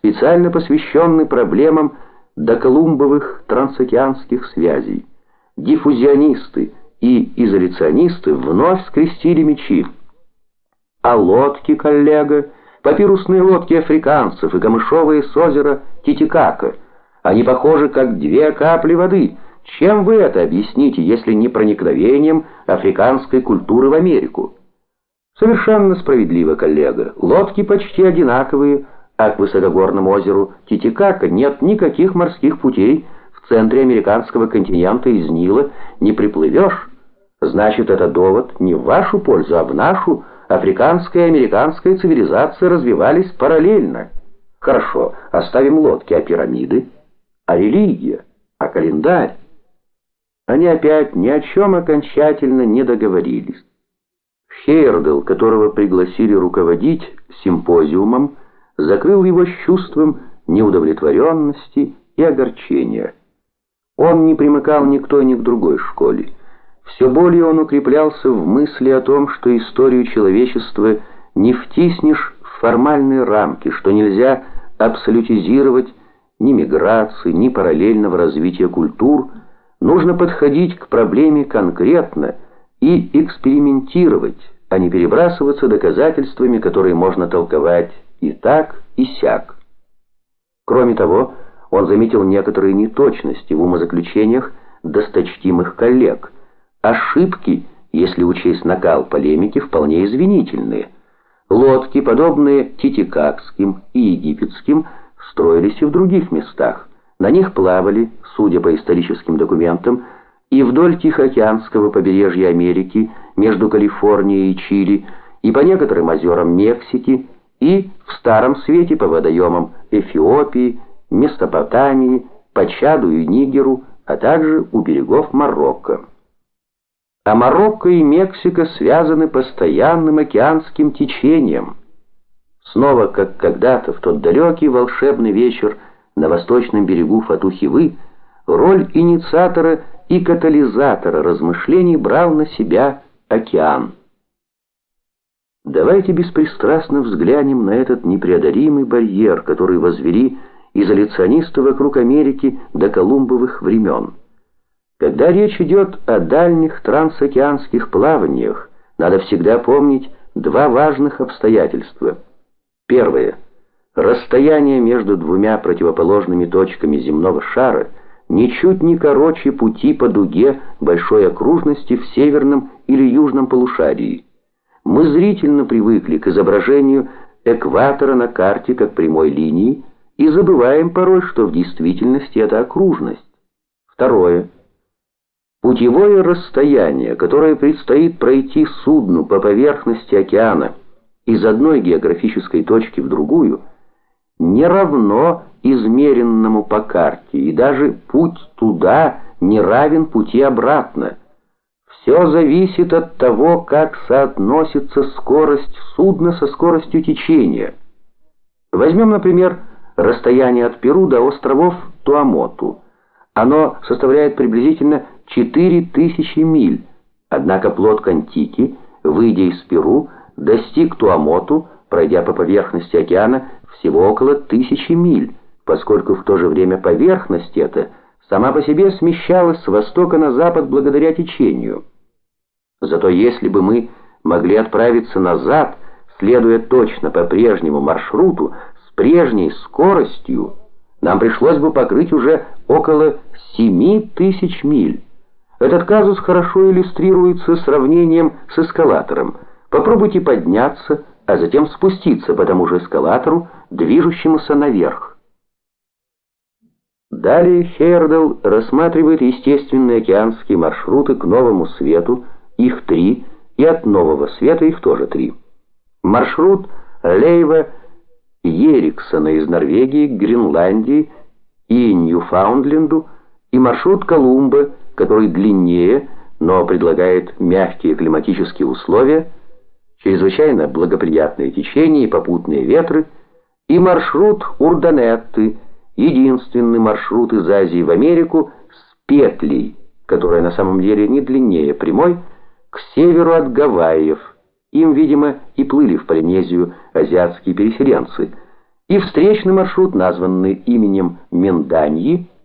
специально посвященный проблемам доколумбовых трансокеанских связей. Диффузионисты и изоляционисты вновь скрестили мечи. А лодки, коллега, папирусные лодки африканцев и камышовые с озера Титикака, они похожи как две капли воды. Чем вы это объясните, если не проникновением африканской культуры в Америку? Совершенно справедливо, коллега. Лодки почти одинаковые, а к высокогорному озеру Титикака нет никаких морских путей, в центре американского континента из Нила не приплывешь. Значит, это довод не в вашу пользу, а в нашу. Африканская и американская цивилизация развивались параллельно. Хорошо, оставим лодки, а пирамиды? А религия? А календарь? Они опять ни о чем окончательно не договорились. Хейрдл, которого пригласили руководить симпозиумом, закрыл его с чувством неудовлетворенности и огорчения. Он не примыкал ни к той, ни к другой школе. Все более он укреплялся в мысли о том, что историю человечества не втиснешь в формальные рамки, что нельзя абсолютизировать ни миграции, ни параллельного развития культур, нужно подходить к проблеме конкретно и экспериментировать, а не перебрасываться доказательствами, которые можно толковать и так, и сяк. Кроме того, он заметил некоторые неточности в умозаключениях досточтимых коллег. Ошибки, если учесть накал полемики, вполне извинительные. Лодки, подобные титикакским и египетским, строились и в других местах. На них плавали, судя по историческим документам, и вдоль Тихоокеанского побережья Америки, между Калифорнией и Чили, и по некоторым озерам Мексики, и в Старом Свете по водоемам Эфиопии, Месопотамии, по Чаду и Нигеру, а также у берегов Марокко. А Марокко и Мексика связаны постоянным океанским течением. Снова, как когда-то в тот далекий волшебный вечер на восточном берегу Фатухивы, роль инициатора и катализатора размышлений брал на себя океан. Давайте беспристрастно взглянем на этот непреодолимый барьер, который возвели изоляционисты вокруг Америки до колумбовых времен. Когда речь идет о дальних трансокеанских плаваниях, надо всегда помнить два важных обстоятельства. Первое. Расстояние между двумя противоположными точками земного шара ничуть не короче пути по дуге большой окружности в северном или южном полушарии. Мы зрительно привыкли к изображению экватора на карте как прямой линии и забываем порой, что в действительности это окружность. Второе. Путевое расстояние, которое предстоит пройти судну по поверхности океана из одной географической точки в другую, не равно измеренному по карте, и даже путь туда не равен пути обратно. Все зависит от того, как соотносится скорость судна со скоростью течения. Возьмем, например, расстояние от Перу до островов Туамоту. Оно составляет приблизительно 4000 миль, однако плод Кантики, выйдя из Перу, достиг Туамоту, пройдя по поверхности океана всего около тысячи миль, поскольку в то же время поверхность эта сама по себе смещалась с востока на запад благодаря течению. Зато если бы мы могли отправиться назад, следуя точно по прежнему маршруту, с прежней скоростью, нам пришлось бы покрыть уже около 7 тысяч миль. Этот казус хорошо иллюстрируется сравнением с эскалатором. Попробуйте подняться, а затем спуститься по тому же эскалатору, движущемуся наверх. Далее Хейрдл рассматривает естественные океанские маршруты к новому свету, их три, и от нового света их тоже три. Маршрут Лейва Ериксона из Норвегии к Гренландии и Ньюфаундленду и маршрут Колумба, который длиннее, но предлагает мягкие климатические условия, чрезвычайно благоприятные течения и попутные ветры, и маршрут Урданетты, единственный маршрут из Азии в Америку с петлей, которая на самом деле не длиннее прямой, к северу от Гавайев. Им, видимо, и плыли в Полинезию азиатские переселенцы. и встречный маршрут, названный именем Минданьи,